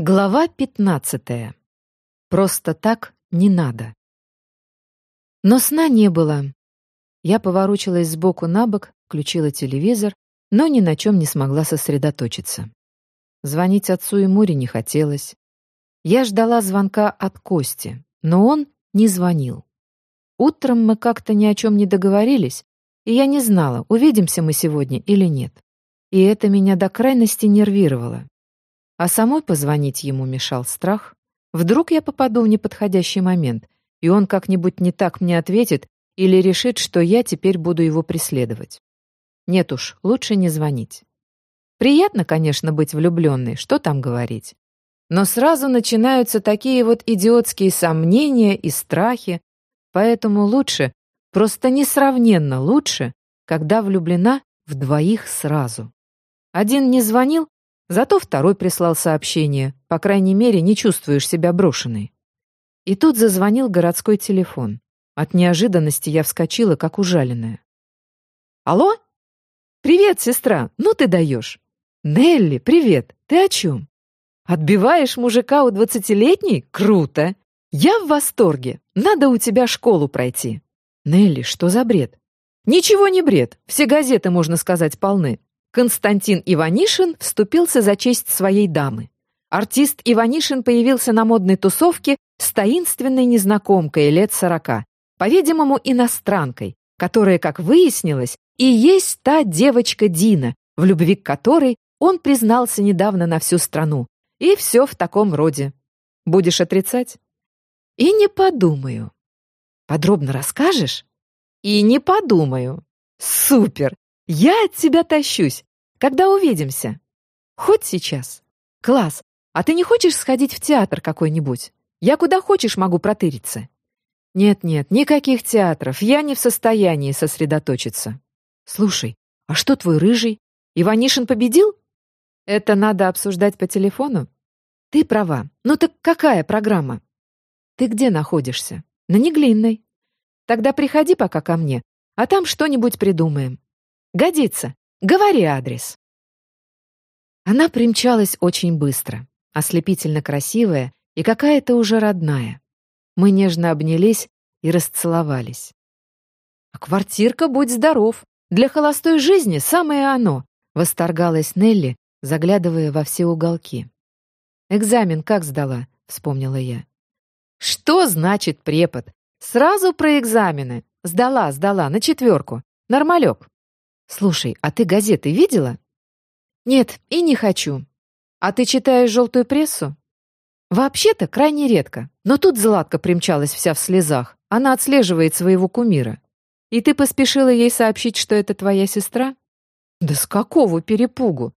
Глава пятнадцатая. Просто так не надо. Но сна не было. Я поворочилась сбоку на бок, включила телевизор, но ни на чем не смогла сосредоточиться. Звонить отцу и Муре не хотелось. Я ждала звонка от Кости, но он не звонил. Утром мы как-то ни о чем не договорились, и я не знала, увидимся мы сегодня или нет. И это меня до крайности нервировало. А самой позвонить ему мешал страх. Вдруг я попаду в неподходящий момент, и он как-нибудь не так мне ответит или решит, что я теперь буду его преследовать. Нет уж, лучше не звонить. Приятно, конечно, быть влюбленной, что там говорить. Но сразу начинаются такие вот идиотские сомнения и страхи, поэтому лучше, просто несравненно лучше, когда влюблена в двоих сразу. Один не звонил, Зато второй прислал сообщение. По крайней мере, не чувствуешь себя брошенной. И тут зазвонил городской телефон. От неожиданности я вскочила, как ужаленная. «Алло? Привет, сестра! Ну ты даешь!» «Нелли, привет! Ты о чем?» «Отбиваешь мужика у двадцатилетней? Круто! Я в восторге! Надо у тебя школу пройти!» «Нелли, что за бред?» «Ничего не бред! Все газеты, можно сказать, полны. Константин Иванишин вступился за честь своей дамы. Артист Иванишин появился на модной тусовке с таинственной незнакомкой лет сорока, по-видимому, иностранкой, которая, как выяснилось, и есть та девочка Дина, в любви к которой он признался недавно на всю страну. И все в таком роде. Будешь отрицать? И не подумаю. Подробно расскажешь? И не подумаю. Супер! Я от тебя тащусь. Когда увидимся? Хоть сейчас. Класс, а ты не хочешь сходить в театр какой-нибудь? Я куда хочешь могу протыриться. Нет-нет, никаких театров. Я не в состоянии сосредоточиться. Слушай, а что твой рыжий? Иванишин победил? Это надо обсуждать по телефону? Ты права. Ну так какая программа? Ты где находишься? На Неглинной. Тогда приходи пока ко мне, а там что-нибудь придумаем. Годится. Говори адрес. Она примчалась очень быстро, ослепительно красивая и какая-то уже родная. Мы нежно обнялись и расцеловались. «А квартирка, будь здоров! Для холостой жизни самое оно!» — восторгалась Нелли, заглядывая во все уголки. «Экзамен как сдала?» — вспомнила я. «Что значит препод? Сразу про экзамены. Сдала, сдала, на четверку. Нормалек. «Слушай, а ты газеты видела?» «Нет, и не хочу. А ты читаешь желтую прессу?» «Вообще-то крайне редко, но тут Златка примчалась вся в слезах. Она отслеживает своего кумира. И ты поспешила ей сообщить, что это твоя сестра?» «Да с какого перепугу?»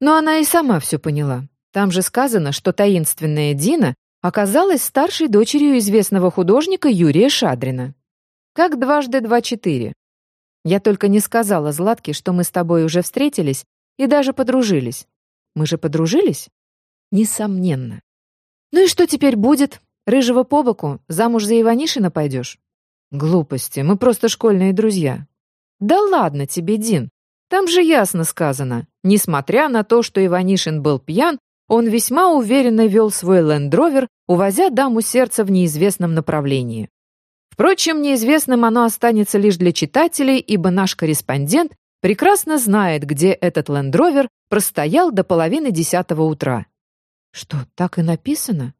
Но она и сама все поняла. Там же сказано, что таинственная Дина оказалась старшей дочерью известного художника Юрия Шадрина. Как дважды два четыре. Я только не сказала Златке, что мы с тобой уже встретились и даже подружились. Мы же подружились? Несомненно. Ну и что теперь будет? Рыжего по боку? Замуж за Иванишина пойдешь? Глупости, мы просто школьные друзья. Да ладно тебе, Дин. Там же ясно сказано. Несмотря на то, что Иванишин был пьян, он весьма уверенно вел свой лендровер, увозя даму сердца в неизвестном направлении. Впрочем, неизвестным оно останется лишь для читателей, ибо наш корреспондент прекрасно знает, где этот лендровер простоял до половины десятого утра. Что, так и написано?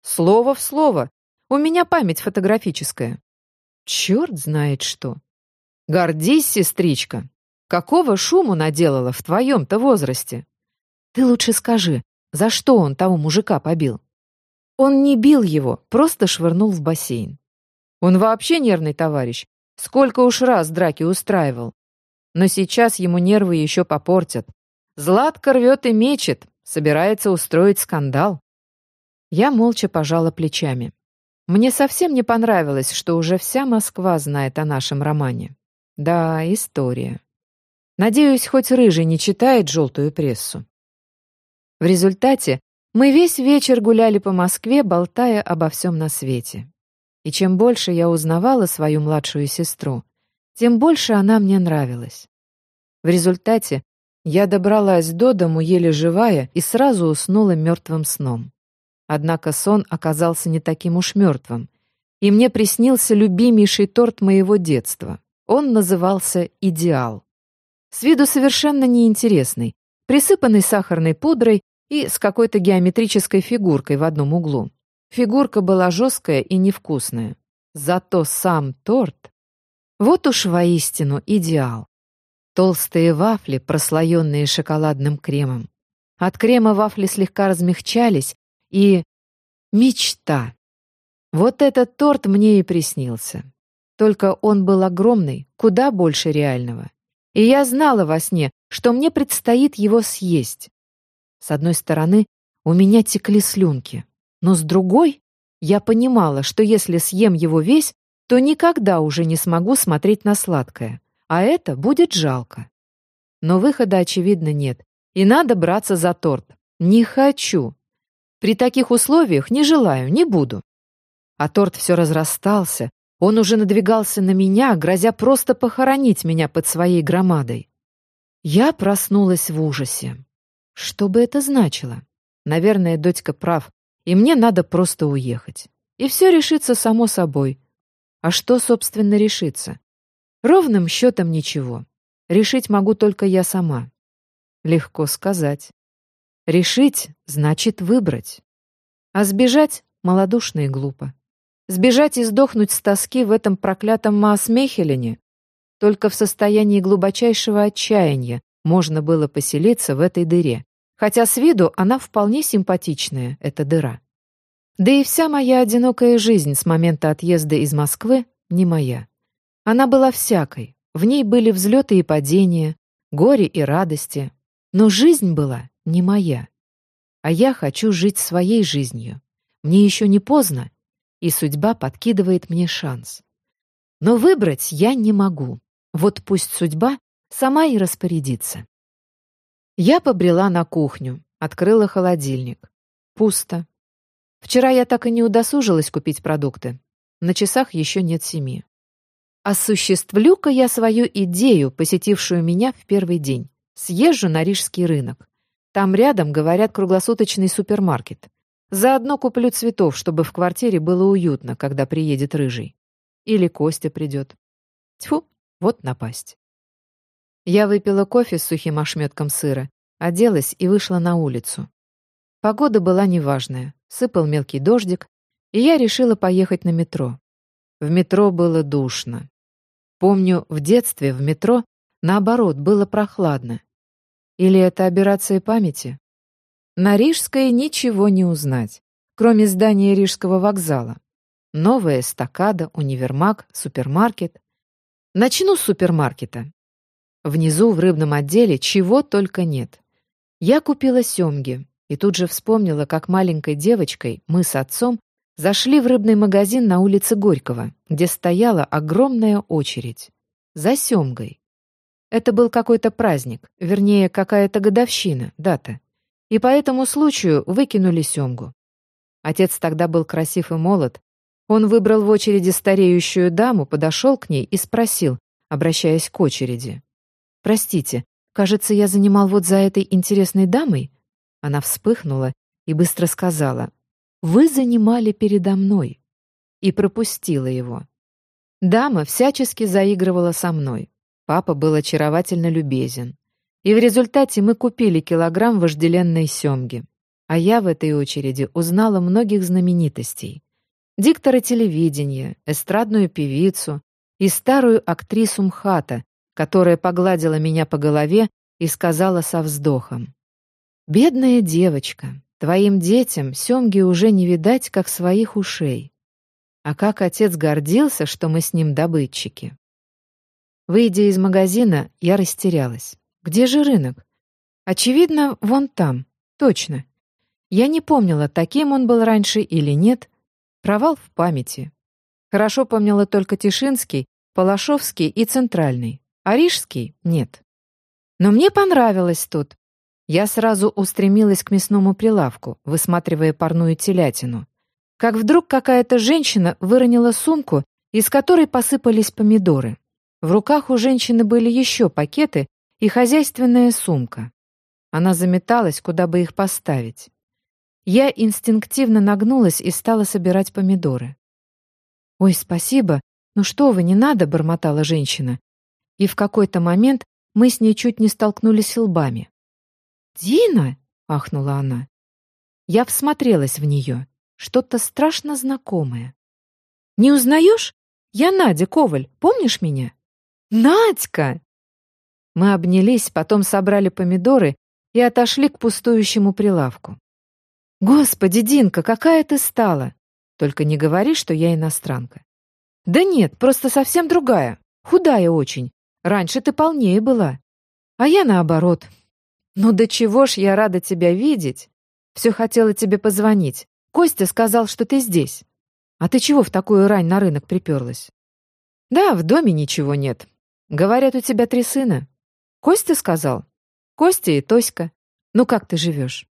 Слово в слово. У меня память фотографическая. Черт знает что. Гордись, сестричка. Какого шуму наделала в твоем-то возрасте? Ты лучше скажи, за что он того мужика побил? Он не бил его, просто швырнул в бассейн. Он вообще нервный товарищ. Сколько уж раз драки устраивал. Но сейчас ему нервы еще попортят. Златко рвет и мечет, собирается устроить скандал. Я молча пожала плечами. Мне совсем не понравилось, что уже вся Москва знает о нашем романе. Да, история. Надеюсь, хоть Рыжий не читает желтую прессу. В результате мы весь вечер гуляли по Москве, болтая обо всем на свете. И чем больше я узнавала свою младшую сестру, тем больше она мне нравилась. В результате я добралась до дому еле живая и сразу уснула мертвым сном. Однако сон оказался не таким уж мертвым. И мне приснился любимейший торт моего детства. Он назывался «Идеал». С виду совершенно неинтересный, присыпанный сахарной пудрой и с какой-то геометрической фигуркой в одном углу. Фигурка была жесткая и невкусная. Зато сам торт... Вот уж воистину идеал. Толстые вафли, прослоенные шоколадным кремом. От крема вафли слегка размягчались, и... Мечта! Вот этот торт мне и приснился. Только он был огромный, куда больше реального. И я знала во сне, что мне предстоит его съесть. С одной стороны, у меня текли слюнки. Но с другой, я понимала, что если съем его весь, то никогда уже не смогу смотреть на сладкое, а это будет жалко. Но выхода, очевидно, нет, и надо браться за торт. Не хочу. При таких условиях не желаю, не буду. А торт все разрастался, он уже надвигался на меня, грозя просто похоронить меня под своей громадой. Я проснулась в ужасе. Что бы это значило? Наверное, дочка прав. И мне надо просто уехать. И все решится само собой. А что, собственно, решится? Ровным счетом ничего. Решить могу только я сама. Легко сказать. Решить значит выбрать. А сбежать малодушно и глупо. Сбежать и сдохнуть с тоски в этом проклятом Маасмехелене только в состоянии глубочайшего отчаяния можно было поселиться в этой дыре, хотя с виду она вполне симпатичная, эта дыра. Да и вся моя одинокая жизнь с момента отъезда из Москвы не моя. Она была всякой, в ней были взлеты и падения, горе и радости, но жизнь была не моя. А я хочу жить своей жизнью. Мне еще не поздно, и судьба подкидывает мне шанс. Но выбрать я не могу. Вот пусть судьба сама и распорядится. Я побрела на кухню, открыла холодильник. Пусто. Вчера я так и не удосужилась купить продукты. На часах еще нет семи. Осуществлю-ка я свою идею, посетившую меня в первый день. Съезжу на Рижский рынок. Там рядом, говорят, круглосуточный супермаркет. Заодно куплю цветов, чтобы в квартире было уютно, когда приедет Рыжий. Или Костя придет. Тьфу, вот напасть. Я выпила кофе с сухим ошметком сыра, оделась и вышла на улицу. Погода была неважная, сыпал мелкий дождик, и я решила поехать на метро. В метро было душно. Помню, в детстве в метро, наоборот, было прохладно. Или это операция памяти? На Рижской ничего не узнать, кроме здания Рижского вокзала. Новая эстакада, универмаг, супермаркет. Начну с супермаркета. Внизу в рыбном отделе чего только нет. Я купила семги и тут же вспомнила, как маленькой девочкой мы с отцом зашли в рыбный магазин на улице Горького, где стояла огромная очередь. За семгой. Это был какой-то праздник, вернее, какая-то годовщина, дата. И по этому случаю выкинули семгу. Отец тогда был красив и молод. Он выбрал в очереди стареющую даму, подошел к ней и спросил, обращаясь к очереди. «Простите, кажется, я занимал вот за этой интересной дамой?» Она вспыхнула и быстро сказала. «Вы занимали передо мной». И пропустила его. Дама всячески заигрывала со мной. Папа был очаровательно любезен. И в результате мы купили килограмм вожделенной семги. А я в этой очереди узнала многих знаменитостей. Диктора телевидения, эстрадную певицу и старую актрису МХАТа, которая погладила меня по голове и сказала со вздохом. «Бедная девочка, твоим детям семги уже не видать, как своих ушей. А как отец гордился, что мы с ним добытчики». Выйдя из магазина, я растерялась. Где же рынок? Очевидно, вон там. Точно. Я не помнила, таким он был раньше или нет. Провал в памяти. Хорошо помнила только Тишинский, Палашовский и Центральный. А Рижский — нет. Но мне понравилось тут. Я сразу устремилась к мясному прилавку, высматривая парную телятину. Как вдруг какая-то женщина выронила сумку, из которой посыпались помидоры. В руках у женщины были еще пакеты и хозяйственная сумка. Она заметалась, куда бы их поставить. Я инстинктивно нагнулась и стала собирать помидоры. «Ой, спасибо. Ну что вы, не надо», — бормотала женщина. И в какой-то момент мы с ней чуть не столкнулись лбами. «Дина!» — ахнула она. Я всмотрелась в нее. Что-то страшно знакомое. «Не узнаешь? Я Надя Коваль. Помнишь меня?» «Надька!» Мы обнялись, потом собрали помидоры и отошли к пустующему прилавку. «Господи, Динка, какая ты стала!» Только не говори, что я иностранка. «Да нет, просто совсем другая. Худая очень. Раньше ты полнее была. А я наоборот. Ну до чего ж я рада тебя видеть. Все хотела тебе позвонить. Костя сказал, что ты здесь. А ты чего в такую рань на рынок приперлась?» «Да, в доме ничего нет. Говорят, у тебя три сына. Костя сказал?» «Костя и Тоська. Ну как ты живешь?»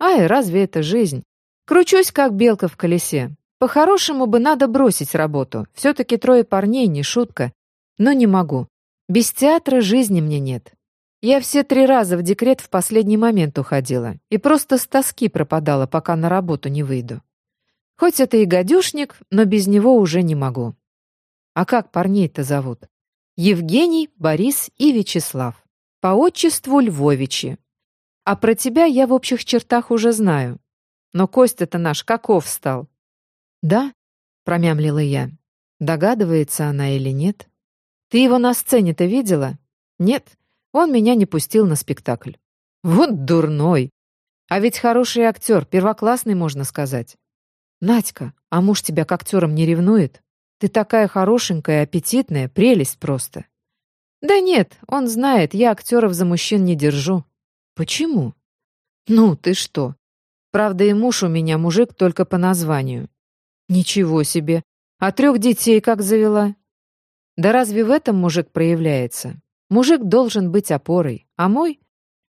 Ай, разве это жизнь? Кручусь, как белка в колесе. По-хорошему бы надо бросить работу. Все-таки трое парней, не шутка. Но не могу. Без театра жизни мне нет. Я все три раза в декрет в последний момент уходила. И просто с тоски пропадала, пока на работу не выйду. Хоть это и гадюшник, но без него уже не могу. А как парней-то зовут? Евгений, Борис и Вячеслав. По отчеству Львовичи. А про тебя я в общих чертах уже знаю. Но Костя-то наш каков стал?» «Да?» — промямлила я. Догадывается она или нет? «Ты его на сцене-то видела?» «Нет, он меня не пустил на спектакль». «Вот дурной! А ведь хороший актер, первоклассный, можно сказать». «Надька, а муж тебя к актерам не ревнует? Ты такая хорошенькая, аппетитная, прелесть просто». «Да нет, он знает, я актеров за мужчин не держу. Почему? Ну, ты что? Правда, и муж у меня мужик только по названию. Ничего себе. А трех детей как завела? Да разве в этом мужик проявляется? Мужик должен быть опорой, а мой?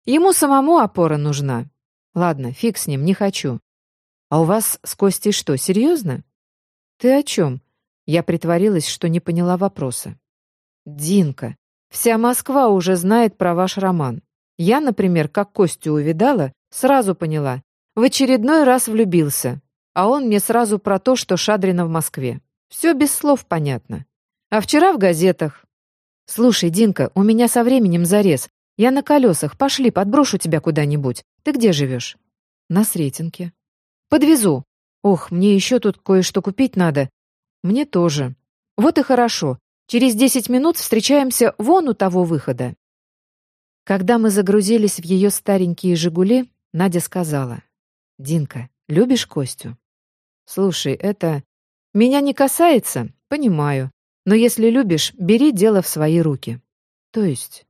Ему самому опора нужна. Ладно, фиг с ним, не хочу. А у вас с Костей что, серьезно? Ты о чем? Я притворилась, что не поняла вопроса. Динка, вся Москва уже знает про ваш роман. Я, например, как Костю увидала, сразу поняла. В очередной раз влюбился. А он мне сразу про то, что Шадрина в Москве. Все без слов понятно. А вчера в газетах. «Слушай, Динка, у меня со временем зарез. Я на колесах. Пошли, подброшу тебя куда-нибудь. Ты где живешь?» «На Сретенке». «Подвезу. Ох, мне еще тут кое-что купить надо. Мне тоже. Вот и хорошо. Через десять минут встречаемся вон у того выхода». Когда мы загрузились в ее старенькие «Жигули», Надя сказала, «Динка, любишь Костю?» «Слушай, это... Меня не касается, понимаю. Но если любишь, бери дело в свои руки. То есть...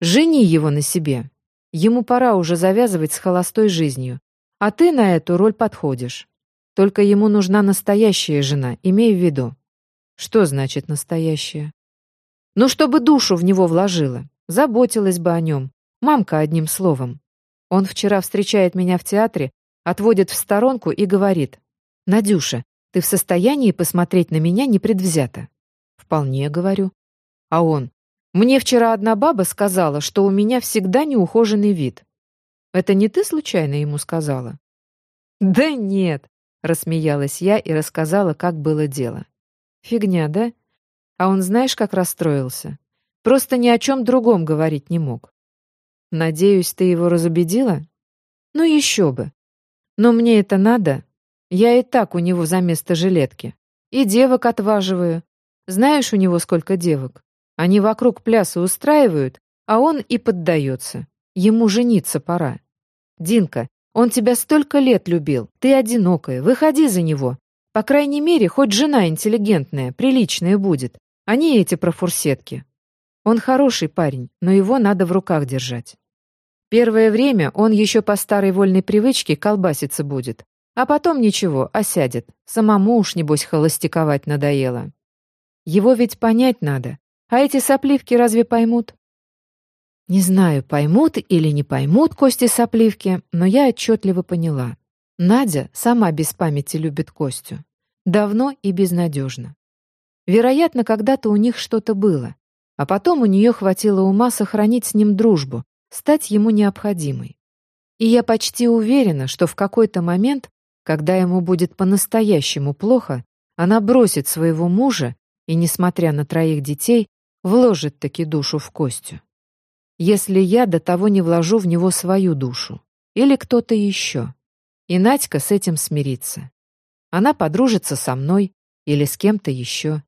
Жени его на себе. Ему пора уже завязывать с холостой жизнью. А ты на эту роль подходишь. Только ему нужна настоящая жена, имей в виду. Что значит настоящая? Ну, чтобы душу в него вложила. Заботилась бы о нем. Мамка одним словом. Он вчера встречает меня в театре, отводит в сторонку и говорит. «Надюша, ты в состоянии посмотреть на меня непредвзято?» «Вполне, говорю». А он. «Мне вчера одна баба сказала, что у меня всегда неухоженный вид». «Это не ты случайно ему сказала?» «Да нет», — рассмеялась я и рассказала, как было дело. «Фигня, да? А он знаешь, как расстроился? Просто ни о чем другом говорить не мог. Надеюсь, ты его разубедила? Ну еще бы. Но мне это надо. Я и так у него за место жилетки. И девок отваживаю. Знаешь, у него сколько девок? Они вокруг пляса устраивают, а он и поддается. Ему жениться пора. Динка, он тебя столько лет любил. Ты одинокая. Выходи за него. По крайней мере, хоть жена интеллигентная, приличная будет, а не эти профурсетки. Он хороший парень, но его надо в руках держать. Первое время он еще по старой вольной привычке колбаситься будет, а потом ничего, осядет. Самому уж, небось, холостяковать надоело. Его ведь понять надо, а эти сопливки разве поймут? Не знаю, поймут или не поймут Кости сопливки, но я отчетливо поняла. Надя сама без памяти любит Костю. Давно и безнадежно. Вероятно, когда-то у них что-то было, а потом у нее хватило ума сохранить с ним дружбу, стать ему необходимой. И я почти уверена, что в какой-то момент, когда ему будет по-настоящему плохо, она бросит своего мужа и, несмотря на троих детей, вложит таки душу в Костю. Если я до того не вложу в него свою душу. Или кто-то еще. И Надька с этим смирится. Она подружится со мной или с кем-то еще.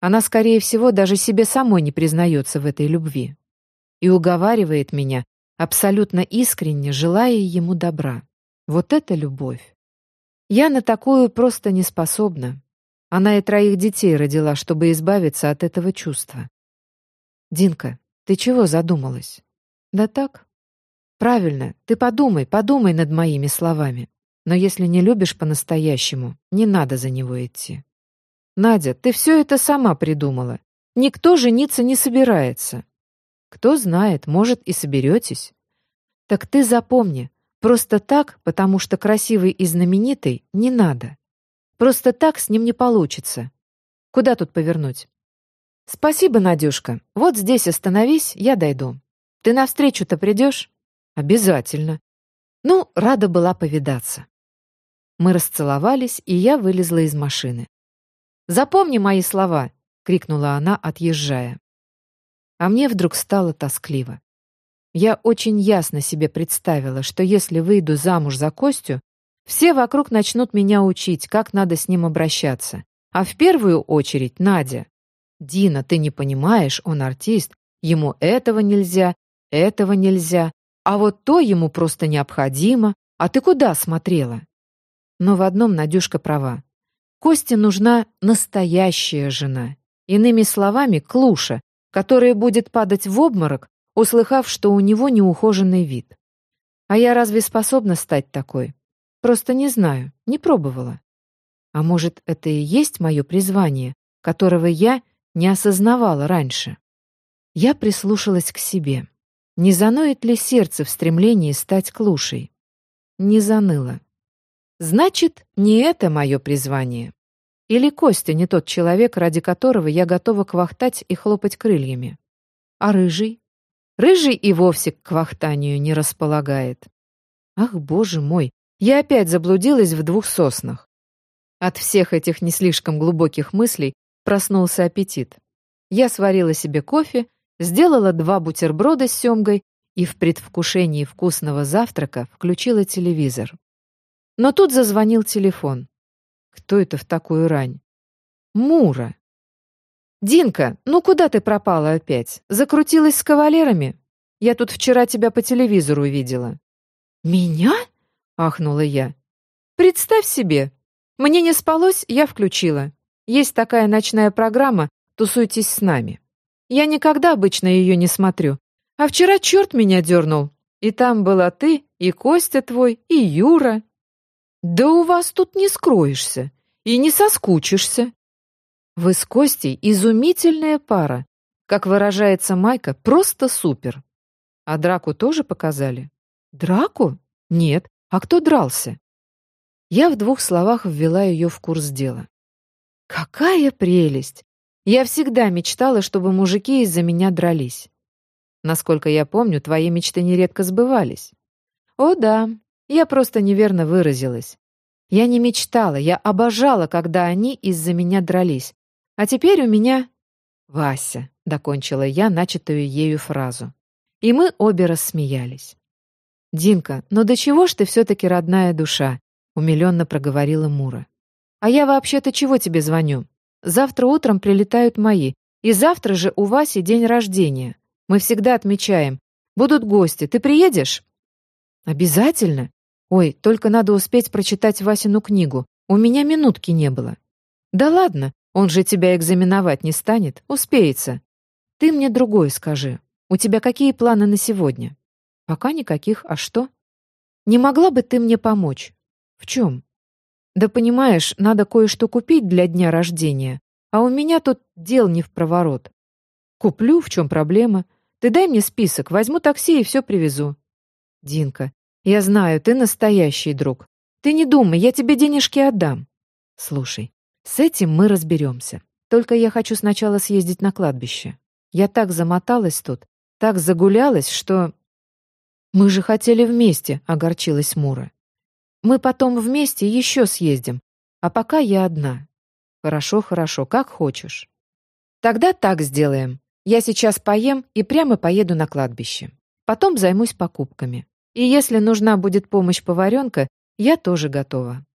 Она, скорее всего, даже себе самой не признается в этой любви. И уговаривает меня, абсолютно искренне желая ему добра. Вот это любовь. Я на такую просто не способна. Она и троих детей родила, чтобы избавиться от этого чувства. Динка, ты чего задумалась? Да так. Правильно, ты подумай, подумай над моими словами. Но если не любишь по-настоящему, не надо за него идти. Надя, ты все это сама придумала. Никто жениться не собирается. Кто знает, может, и соберетесь. Так ты запомни, просто так, потому что красивый и знаменитый, не надо. Просто так с ним не получится. Куда тут повернуть? Спасибо, Надюшка. Вот здесь остановись, я дойду. Ты навстречу-то придешь? Обязательно. Ну, рада была повидаться. Мы расцеловались, и я вылезла из машины. «Запомни мои слова!» — крикнула она, отъезжая. А мне вдруг стало тоскливо. Я очень ясно себе представила, что если выйду замуж за Костю, все вокруг начнут меня учить, как надо с ним обращаться. А в первую очередь Надя. «Дина, ты не понимаешь, он артист, ему этого нельзя, этого нельзя, а вот то ему просто необходимо, а ты куда смотрела?» Но в одном Надюшка права. Косте нужна настоящая жена. Иными словами, клуша, которая будет падать в обморок, услыхав, что у него неухоженный вид. А я разве способна стать такой? Просто не знаю, не пробовала. А может, это и есть мое призвание, которого я не осознавала раньше? Я прислушалась к себе. Не заноет ли сердце в стремлении стать клушей? Не заныло. Значит, не это мое призвание. Или Костя не тот человек, ради которого я готова квахтать и хлопать крыльями. А рыжий? Рыжий и вовсе к квахтанию не располагает. Ах, боже мой, я опять заблудилась в двух соснах. От всех этих не слишком глубоких мыслей проснулся аппетит. Я сварила себе кофе, сделала два бутерброда с семгой и в предвкушении вкусного завтрака включила телевизор. Но тут зазвонил телефон. Кто это в такую рань? Мура. «Динка, ну куда ты пропала опять? Закрутилась с кавалерами? Я тут вчера тебя по телевизору видела». «Меня?» — ахнула я. «Представь себе. Мне не спалось, я включила. Есть такая ночная программа «Тусуйтесь с нами». Я никогда обычно ее не смотрю. А вчера черт меня дернул. И там была ты, и Костя твой, и Юра. Да у вас тут не скроешься и не соскучишься. Вы с Костей изумительная пара. Как выражается Майка, просто супер. А драку тоже показали? Драку? Нет. А кто дрался? Я в двух словах ввела ее в курс дела. Какая прелесть! Я всегда мечтала, чтобы мужики из-за меня дрались. Насколько я помню, твои мечты нередко сбывались. О да, я просто неверно выразилась. Я не мечтала, я обожала, когда они из-за меня дрались. А теперь у меня... Вася, — докончила я начатую ею фразу. И мы обе рассмеялись. «Динка, но до чего ж ты все-таки родная душа?» — умиленно проговорила Мура. «А я вообще-то чего тебе звоню? Завтра утром прилетают мои, и завтра же у Васи день рождения. Мы всегда отмечаем. Будут гости. Ты приедешь?» «Обязательно. Ой, только надо успеть прочитать Васину книгу. У меня минутки не было. Да ладно, он же тебя экзаменовать не станет, успеется. Ты мне другое скажи. У тебя какие планы на сегодня? Пока никаких, а что? Не могла бы ты мне помочь? В чем? Да понимаешь, надо кое-что купить для дня рождения, а у меня тут дел не в проворот. Куплю, в чем проблема? Ты дай мне список, возьму такси и все привезу. Динка, я знаю, ты настоящий друг. Ты не думай, я тебе денежки отдам. Слушай, с этим мы разберемся. Только я хочу сначала съездить на кладбище. Я так замоталась тут, так загулялась, что... Мы же хотели вместе, огорчилась Мура. Мы потом вместе еще съездим, а пока я одна. Хорошо, хорошо, как хочешь. Тогда так сделаем. Я сейчас поем и прямо поеду на кладбище. Потом займусь покупками. И если нужна будет помощь поваренка, я тоже готова.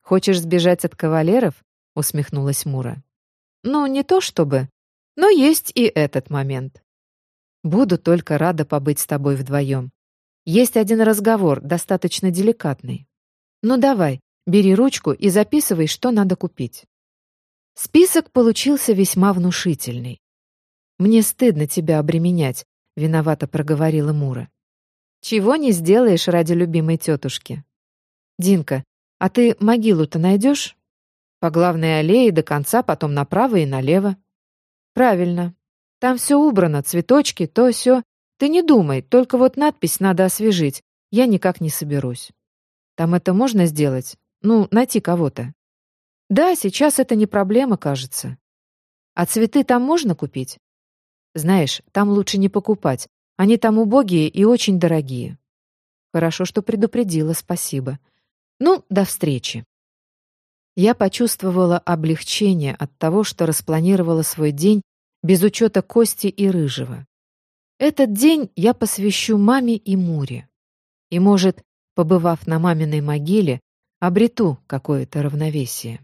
Хочешь сбежать от кавалеров? усмехнулась Мура. Ну, не то чтобы, но есть и этот момент. Буду только рада побыть с тобой вдвоем. Есть один разговор, достаточно деликатный. Ну давай, бери ручку и записывай, что надо купить. Список получился весьма внушительный. «Мне стыдно тебя обременять», — виновато проговорила Мура. «Чего не сделаешь ради любимой тетушки?» «Динка, а ты могилу-то найдешь?» «По главной аллее до конца, потом направо и налево». «Правильно. Там все убрано, цветочки, то все. Ты не думай, только вот надпись надо освежить. Я никак не соберусь». «Там это можно сделать? Ну, найти кого-то». «Да, сейчас это не проблема, кажется». «А цветы там можно купить?» «Знаешь, там лучше не покупать. Они там убогие и очень дорогие». «Хорошо, что предупредила, спасибо. Ну, до встречи». Я почувствовала облегчение от того, что распланировала свой день без учета Кости и Рыжего. Этот день я посвящу маме и Муре. И, может, побывав на маминой могиле, обрету какое-то равновесие.